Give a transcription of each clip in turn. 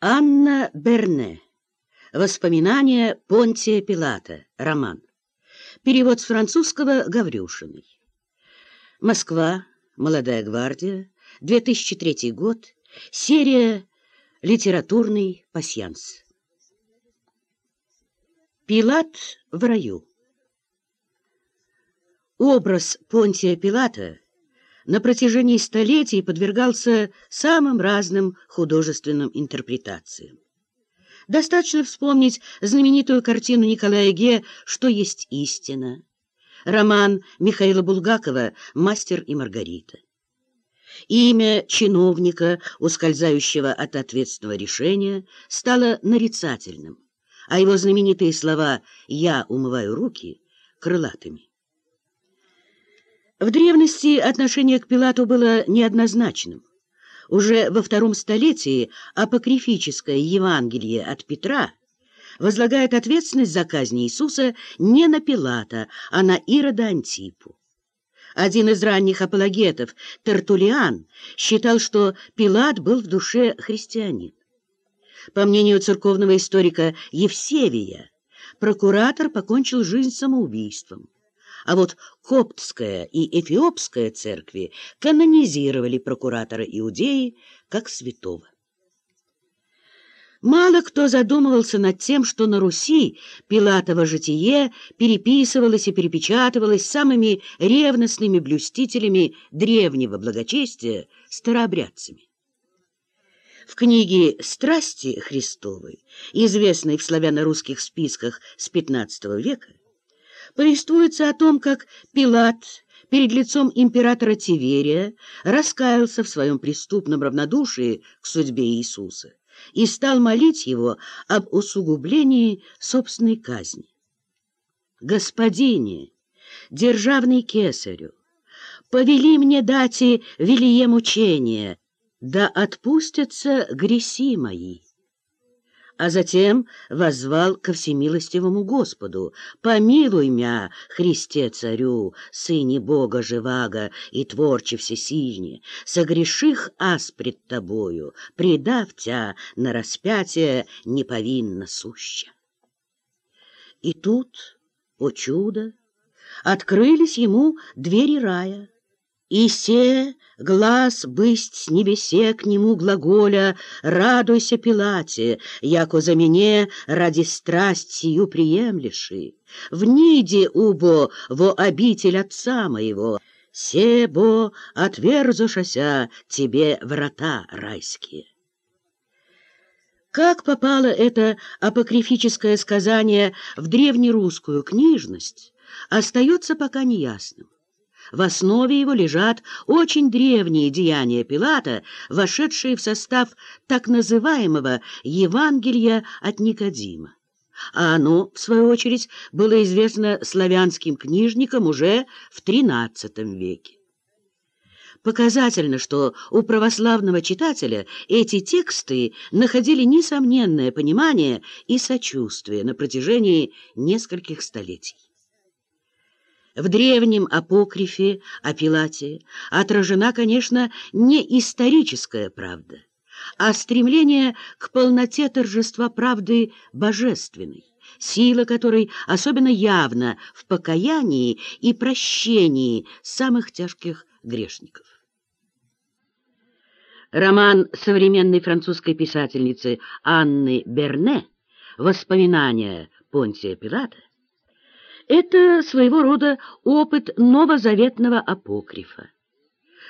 Анна Берне. Воспоминания Понтия Пилата. Роман. Перевод с французского Гаврюшиной. Москва. Молодая гвардия. 2003 год. Серия «Литературный пасьянс». Пилат в раю. Образ Понтия Пилата на протяжении столетий подвергался самым разным художественным интерпретациям. Достаточно вспомнить знаменитую картину Николая Ге «Что есть истина», роман Михаила Булгакова «Мастер и Маргарита». Имя чиновника, ускользающего от ответственного решения, стало нарицательным, а его знаменитые слова «я умываю руки» — крылатыми. В древности отношение к Пилату было неоднозначным. Уже во втором столетии апокрифическое Евангелие от Петра возлагает ответственность за казнь Иисуса не на Пилата, а на Ирода Антипу. Один из ранних апологетов, Тертулиан, считал, что Пилат был в душе христианин. По мнению церковного историка Евсевия, прокуратор покончил жизнь самоубийством а вот коптская и эфиопская церкви канонизировали прокуратора Иудеи как святого. Мало кто задумывался над тем, что на Руси Пилатово житие переписывалось и перепечатывалось самыми ревностными блюстителями древнего благочестия старообрядцами. В книге «Страсти Христовой», известной в славяно-русских списках с XV века, повествуется о том, как Пилат перед лицом императора Тиверия раскаялся в своем преступном равнодушии к судьбе Иисуса и стал молить его об усугублении собственной казни. «Господине, державный кесарю, повели мне дати велие мучения, да отпустятся греси мои» а затем воззвал ко всемилостивому Господу. «Помилуй мя, Христе Царю, Сыне Бога живаго и Творче Всесильне, согреших аз пред Тобою, предав Тя на распятие неповинно суще». И тут, о чудо, открылись ему двери рая. И се глаз бысть с небесе к нему глаголя, Радуйся, Пилате, яко за мне ради страсть сию приемлеши. Вниди, убо, во обитель отца моего, Себо отверзушася тебе врата райские. Как попало это апокрифическое сказание в древнерусскую книжность, остается пока неясным. В основе его лежат очень древние деяния Пилата, вошедшие в состав так называемого Евангелия от Никодима. А оно, в свою очередь, было известно славянским книжникам уже в XIII веке. Показательно, что у православного читателя эти тексты находили несомненное понимание и сочувствие на протяжении нескольких столетий. В древнем апокрифе о Пилате отражена, конечно, не историческая правда, а стремление к полноте торжества правды божественной, сила которой особенно явна в покаянии и прощении самых тяжких грешников. Роман современной французской писательницы Анны Берне «Воспоминания Понтия Пилата» Это своего рода опыт новозаветного апокрифа.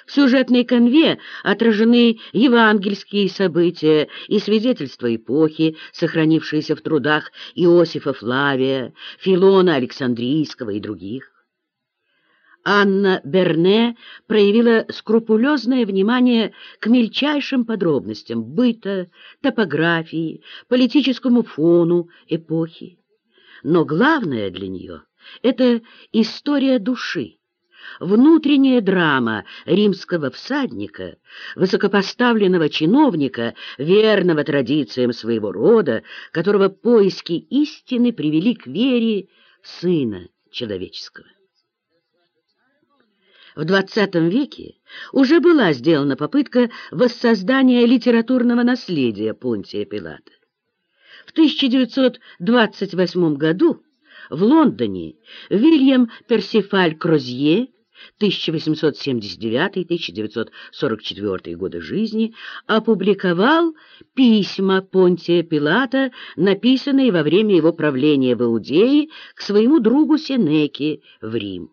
В сюжетной конве отражены евангельские события и свидетельства эпохи, сохранившиеся в трудах Иосифа Флавия, Филона Александрийского и других. Анна Берне проявила скрупулезное внимание к мельчайшим подробностям быта, топографии, политическому фону эпохи. Но главное для нее — это история души, внутренняя драма римского всадника, высокопоставленного чиновника, верного традициям своего рода, которого поиски истины привели к вере Сына Человеческого. В XX веке уже была сделана попытка воссоздания литературного наследия Понтия Пилата. В 1928 году в Лондоне Вильям Персифаль Крозье 1879-1944 годы жизни, опубликовал письма Понтия Пилата, написанные во время его правления в Иудее к своему другу Сенеке в Рим.